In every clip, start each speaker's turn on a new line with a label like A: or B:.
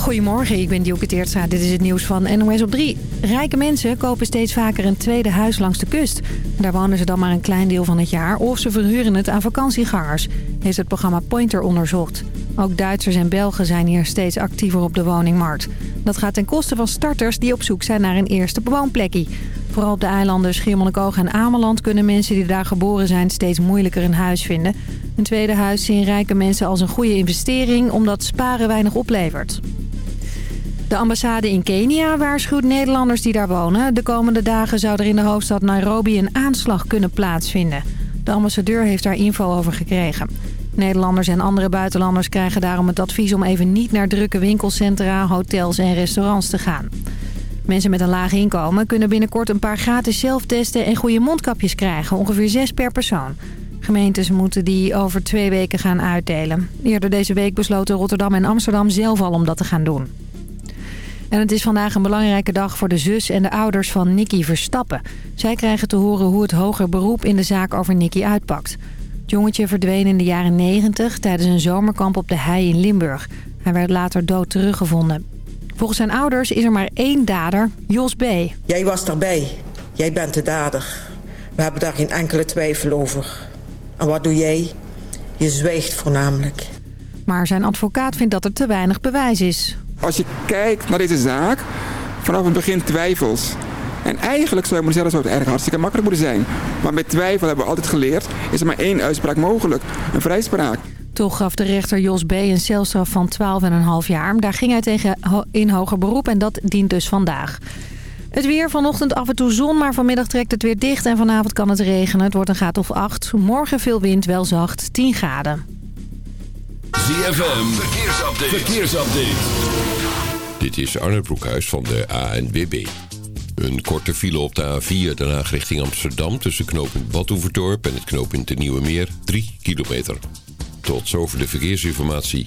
A: Goedemorgen, ik ben Dielke Teertstra. Dit is het nieuws van NOS op 3. Rijke mensen kopen steeds vaker een tweede huis langs de kust. Daar wonen ze dan maar een klein deel van het jaar... of ze verhuren het aan vakantiegangers, heeft het programma Pointer onderzocht. Ook Duitsers en Belgen zijn hier steeds actiever op de woningmarkt. Dat gaat ten koste van starters die op zoek zijn naar een eerste bewoonplekje. Vooral op de eilanden Schiermonnikoog en Ameland kunnen mensen die daar geboren zijn steeds moeilijker een huis vinden. Een tweede huis zien rijke mensen als een goede investering omdat sparen weinig oplevert. De ambassade in Kenia waarschuwt Nederlanders die daar wonen. De komende dagen zou er in de hoofdstad Nairobi een aanslag kunnen plaatsvinden. De ambassadeur heeft daar info over gekregen. Nederlanders en andere buitenlanders krijgen daarom het advies om even niet naar drukke winkelcentra, hotels en restaurants te gaan. Mensen met een laag inkomen kunnen binnenkort een paar gratis zelftesten en goede mondkapjes krijgen. Ongeveer zes per persoon. Gemeentes moeten die over twee weken gaan uitdelen. Eerder deze week besloten Rotterdam en Amsterdam zelf al om dat te gaan doen. En het is vandaag een belangrijke dag voor de zus en de ouders van Nicky Verstappen. Zij krijgen te horen hoe het hoger beroep in de zaak over Nicky uitpakt. Het jongetje verdween in de jaren 90 tijdens een zomerkamp op de Hei in Limburg. Hij werd later dood teruggevonden. Volgens zijn ouders is er maar één dader, Jos B.
B: Jij was erbij. Jij bent de dader. We hebben daar geen enkele twijfel over. En wat doe jij? Je zwijgt voornamelijk.
A: Maar zijn advocaat vindt dat er te weinig bewijs is.
C: Als je kijkt naar deze zaak, vanaf het begin twijfels. En eigenlijk zou je moeten zeggen, dat erg hartstikke makkelijk moeten zijn. Maar met twijfel hebben we altijd geleerd, is er maar één uitspraak mogelijk. Een vrijspraak.
A: Toch gaf de rechter Jos B. een celstraf van 12,5 jaar. Daar ging hij tegen in hoger beroep en dat dient dus vandaag. Het weer vanochtend af en toe zon, maar vanmiddag trekt het weer dicht... en vanavond kan het regenen. Het wordt een graad of 8. Morgen veel wind, wel zacht, 10 graden.
D: ZFM, verkeersupdate. verkeersupdate. Dit is Arne Broekhuis van de ANWB. Een korte file op de A4 daarna richting Amsterdam... tussen knooppunt Badhoevedorp en het knooppunt de Nieuwe Meer, 3 kilometer. Tot zover de verkeersinformatie.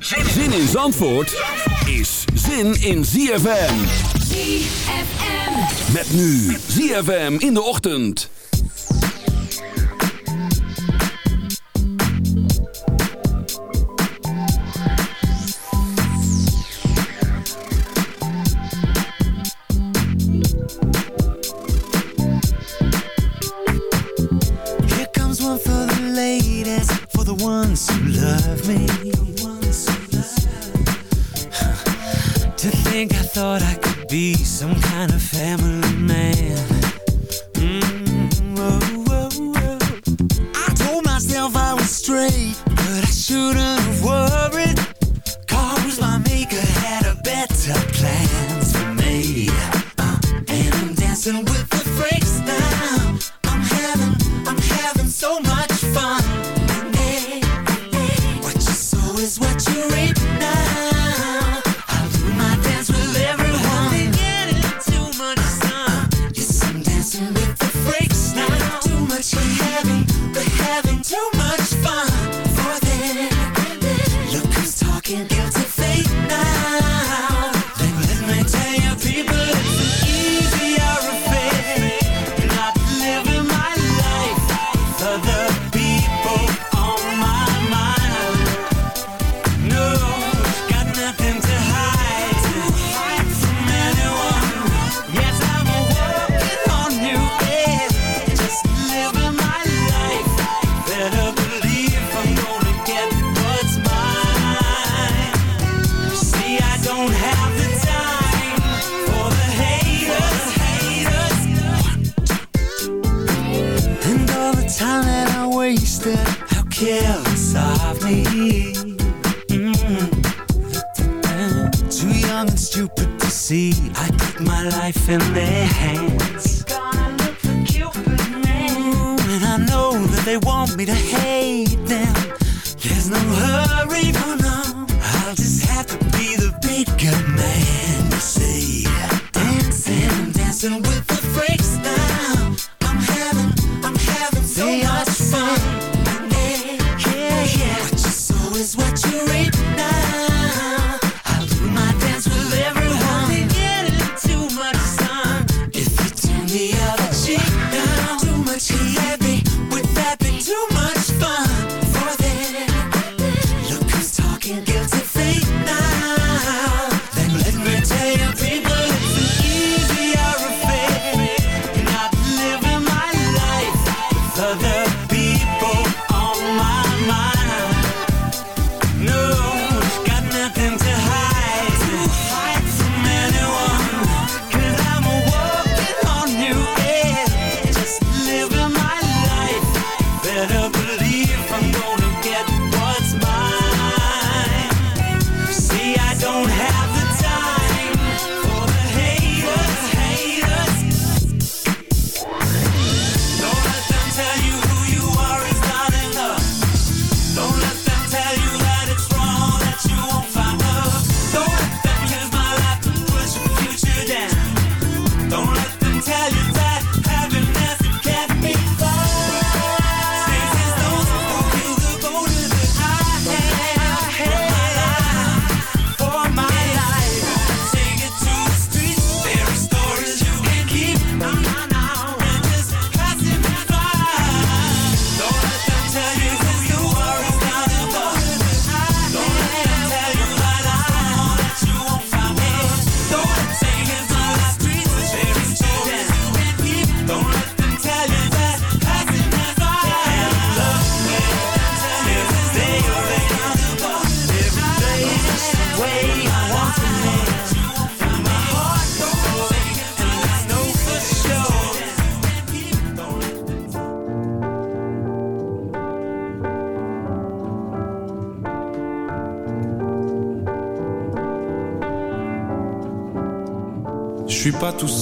D: Zin in Zandvoort is zin in ZFM.
E: ZFM.
D: Met nu ZFM in de ochtend.
F: Here comes one for the ladies, for the ones who love me. Think I thought I could be some kind of family man. Mm, whoa, whoa, whoa. I told myself I was straight, but I shouldn't have worried. Cause my maker had a better plans for me. Uh, and I'm dancing with the freaks now. I'm having, I'm having so much fun. Hey, hey, what you sow is what you reap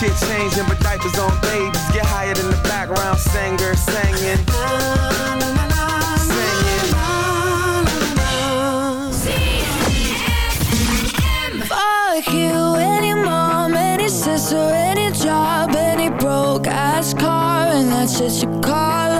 G: Shit changing, but diapers on babies. Get higher than the background singer singing. Fuck
H: you and mom sister Any job Any broke ass car and that's just your car.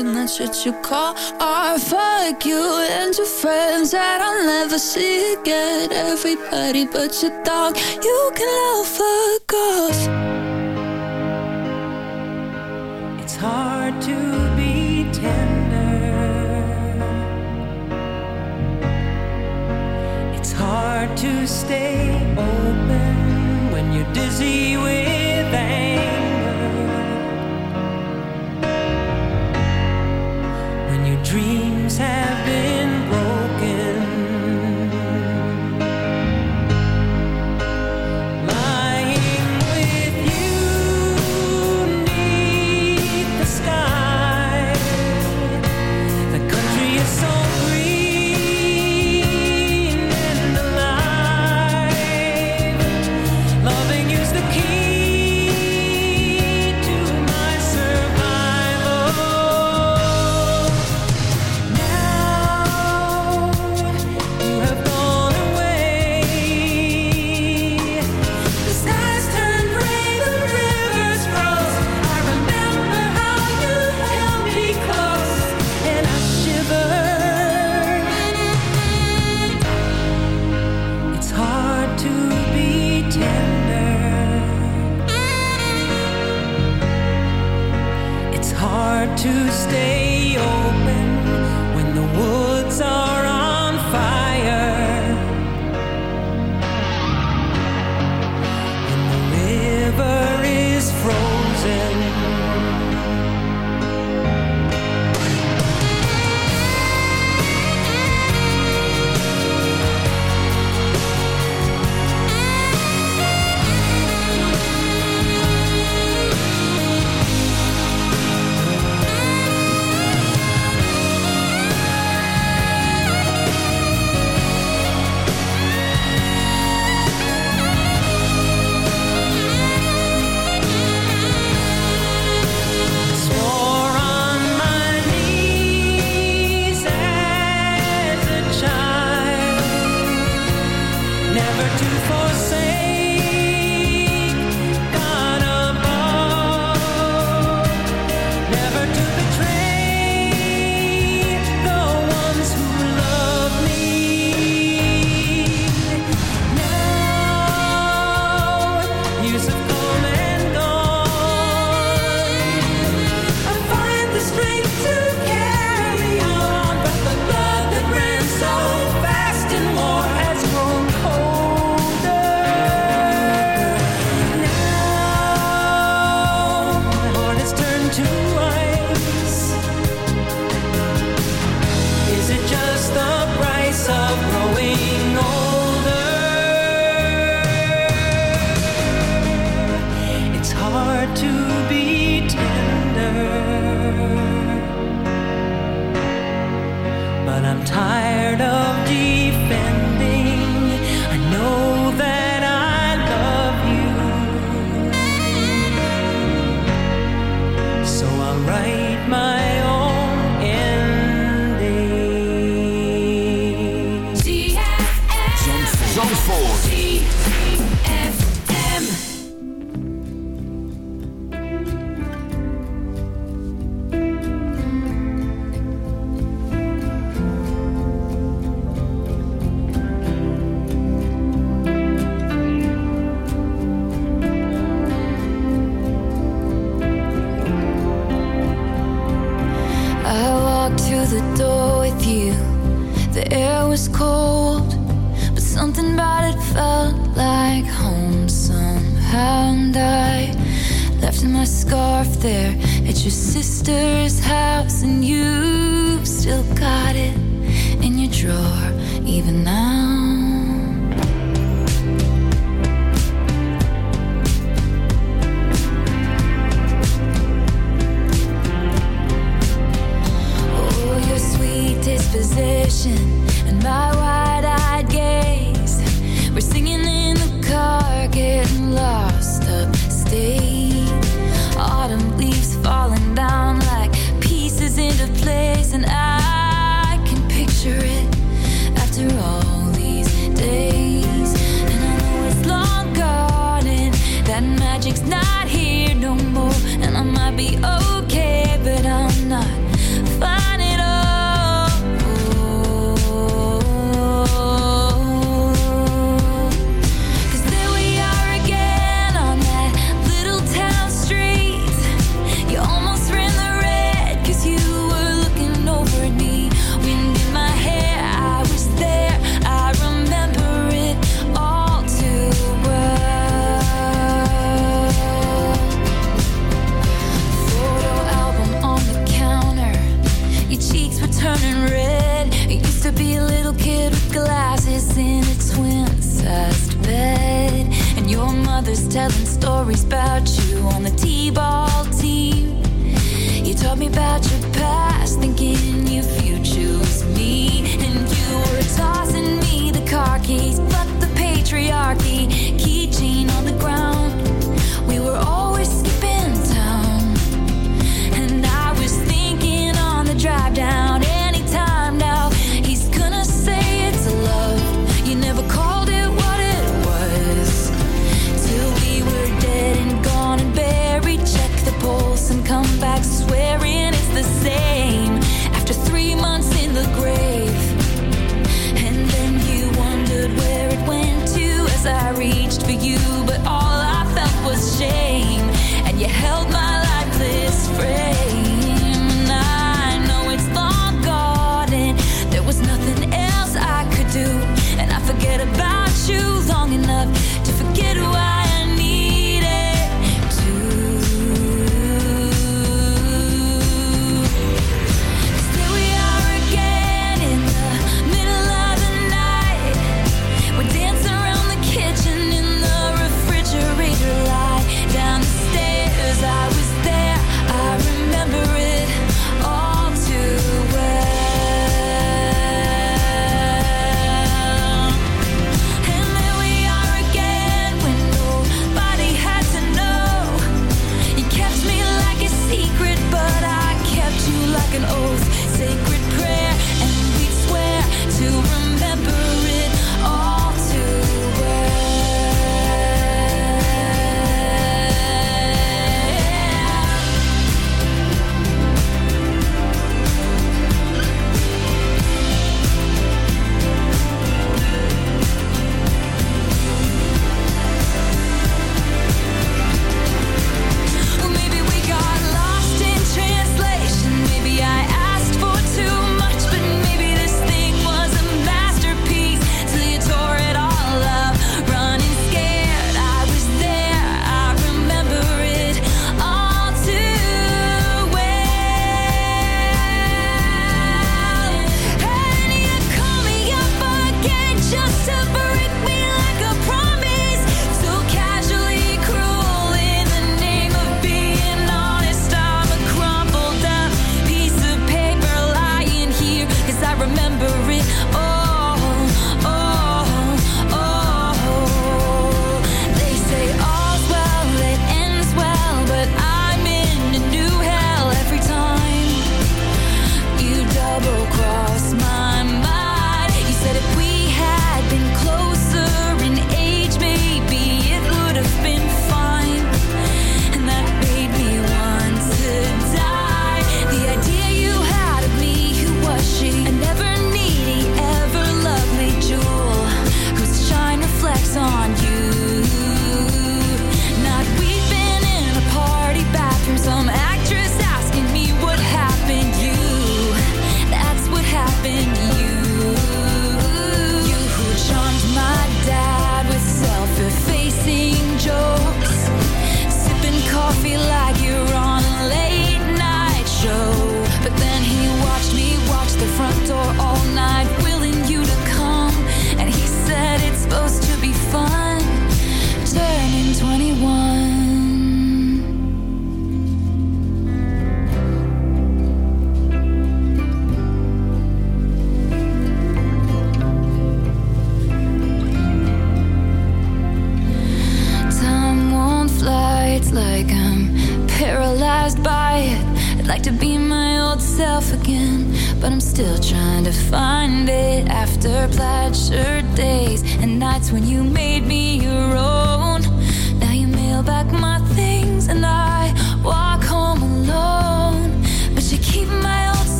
H: and that's what you call art. Fuck you and your friends that I'll never see again. Everybody but your dog, you can all fuck off.
I: It's hard to be tender. It's hard to stay open when you're dizzy with anger. dreams have been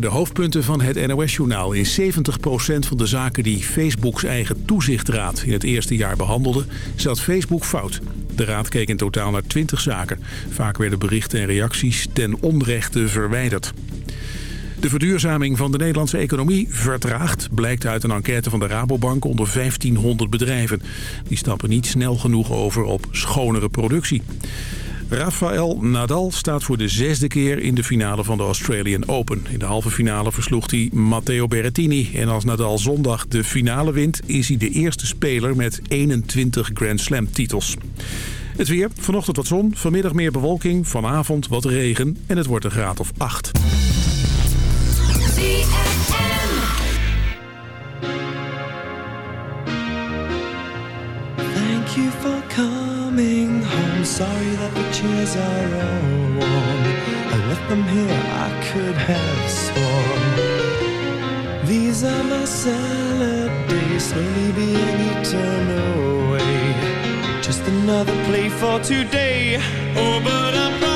J: de
K: hoofdpunten van het NOS-journaal. In 70% van de zaken die Facebooks eigen toezichtraad in het eerste jaar behandelde... zat Facebook fout. De raad keek in totaal naar 20 zaken. Vaak werden berichten en reacties ten onrechte verwijderd. De verduurzaming van de Nederlandse economie vertraagt... blijkt uit een enquête van de Rabobank onder 1500 bedrijven. Die stappen niet snel genoeg over op schonere productie. Rafael Nadal staat voor de zesde keer in de finale van de Australian Open. In de halve finale versloeg hij Matteo Berrettini. En als Nadal zondag de finale wint, is hij de eerste speler met 21 Grand Slam titels. Het weer, vanochtend wat zon, vanmiddag meer bewolking, vanavond wat regen en het wordt een graad of 8.
L: tears are all warm. I left them here, I could have sworn. These are my salad days, slowly being eaten away. Just another play for today. Oh, but I'm.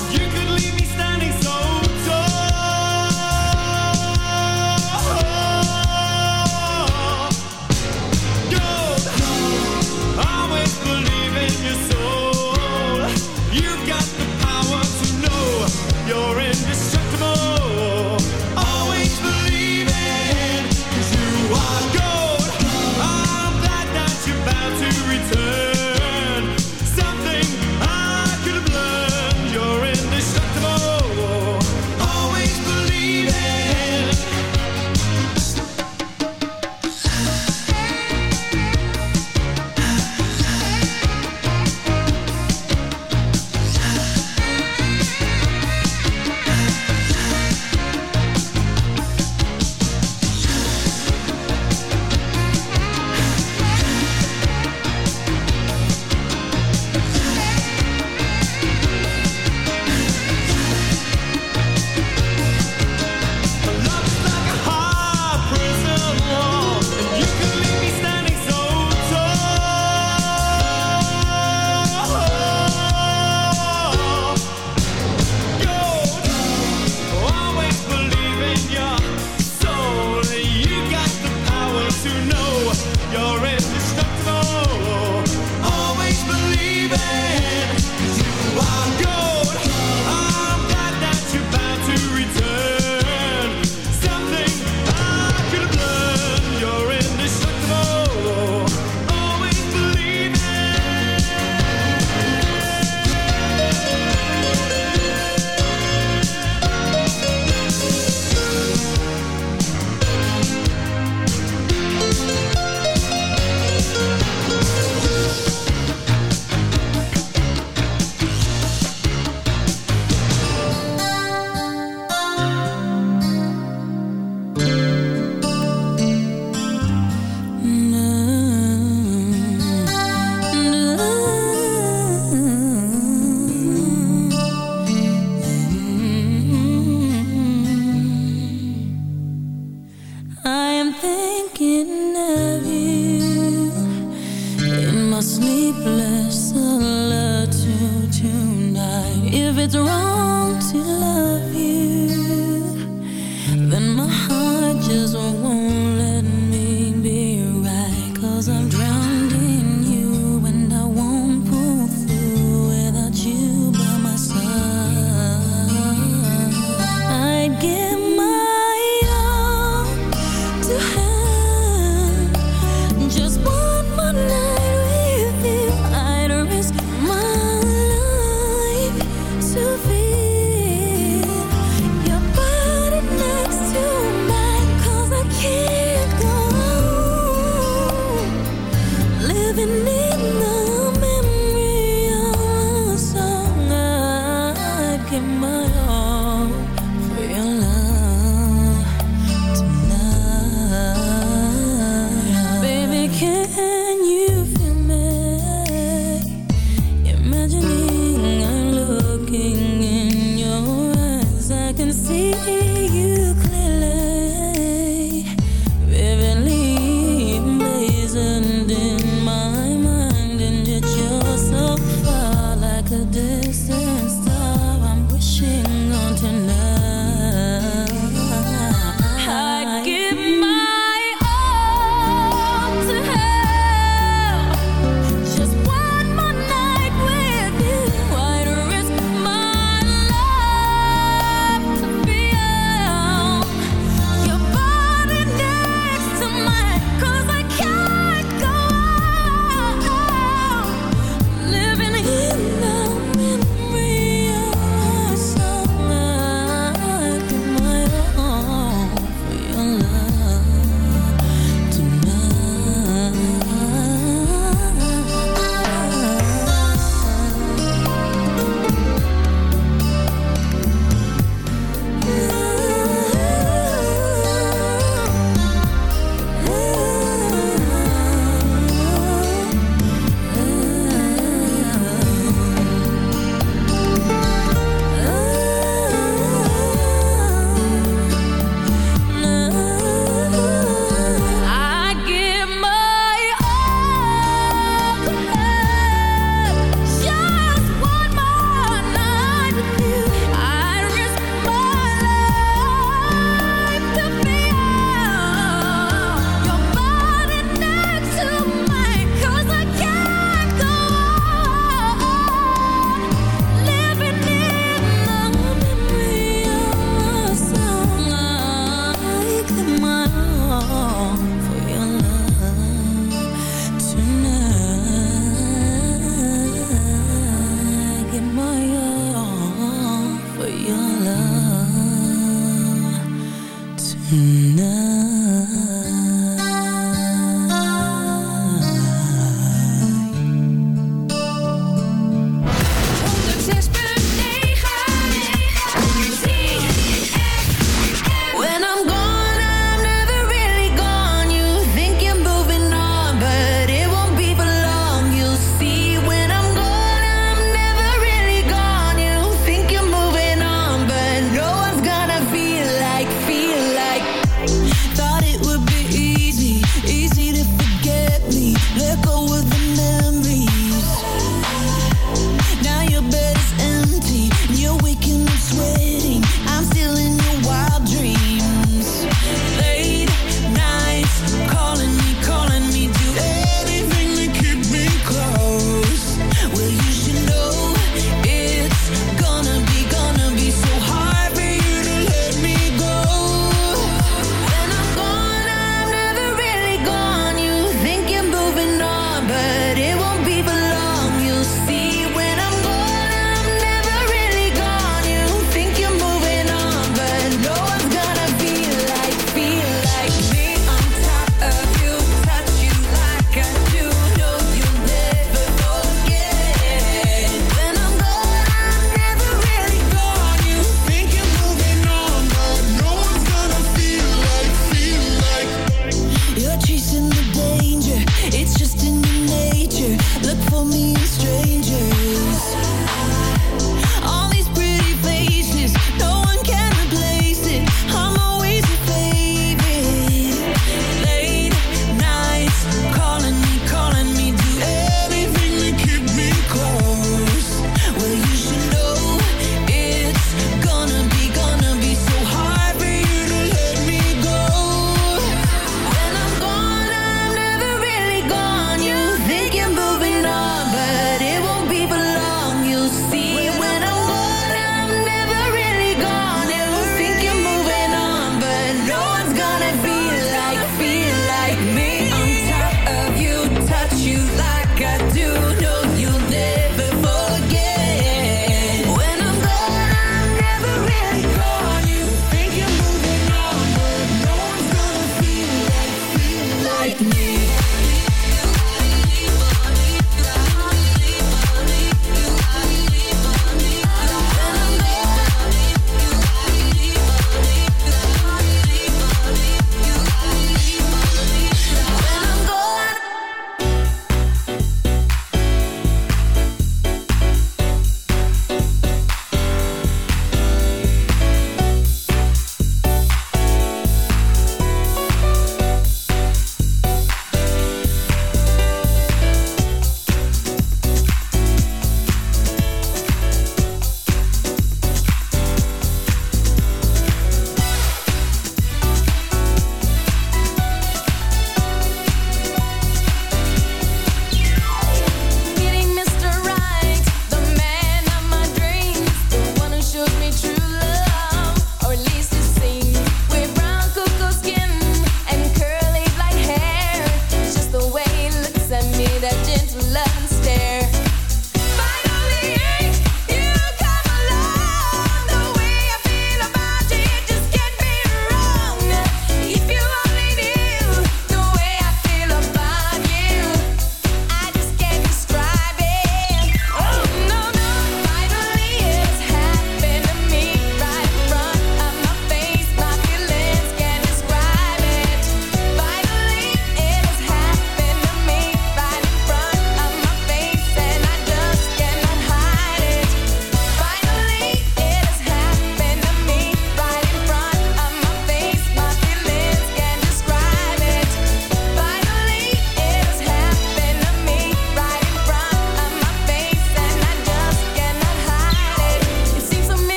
J: sleepless alert to
H: tonight. If it's wrong. with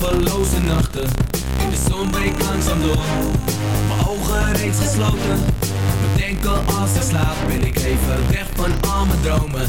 M: Slapeloze nachten. De zon breekt langzaam door. Mijn ogen reeds gesloten. Bedenken als ik slaap Ben ik even weg van al mijn dromen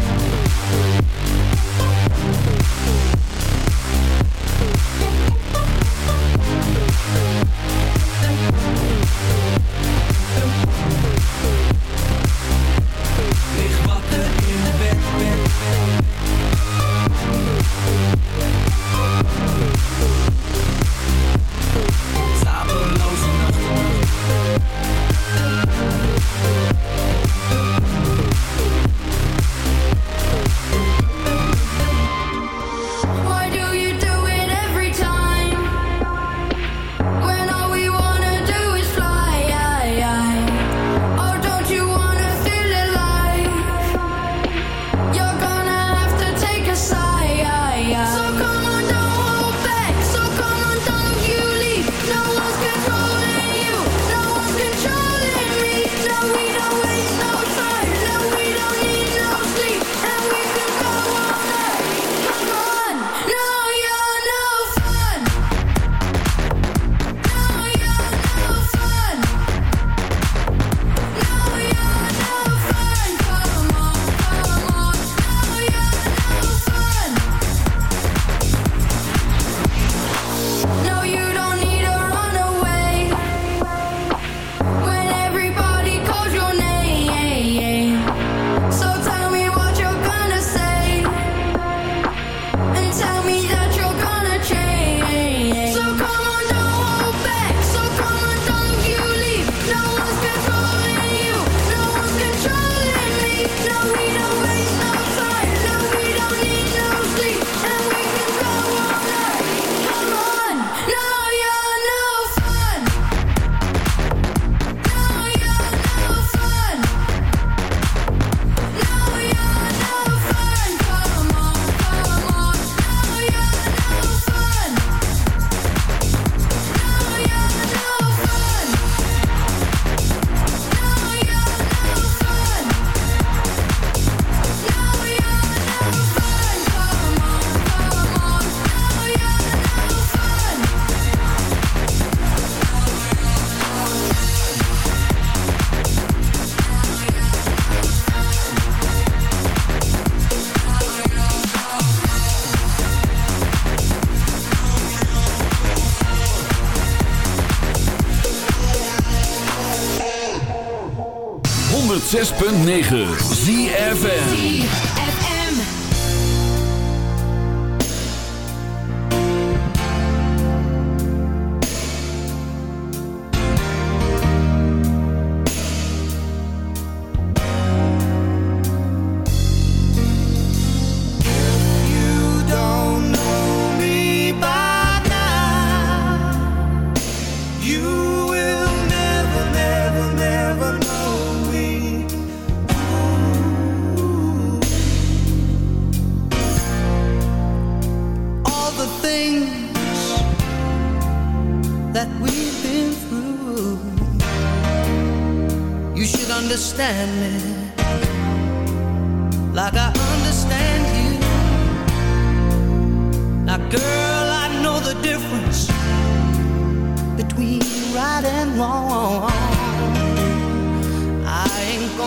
J: 106.9
L: ZFN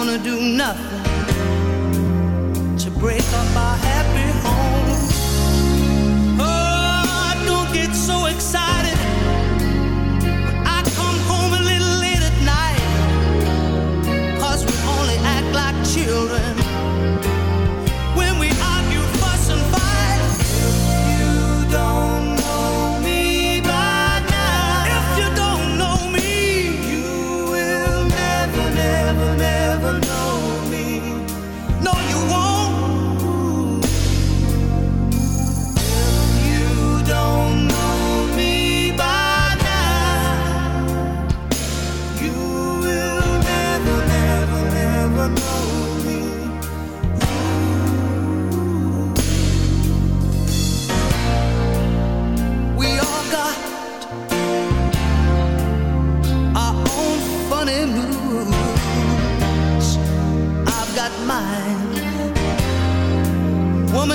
L: gonna do nothing to break up our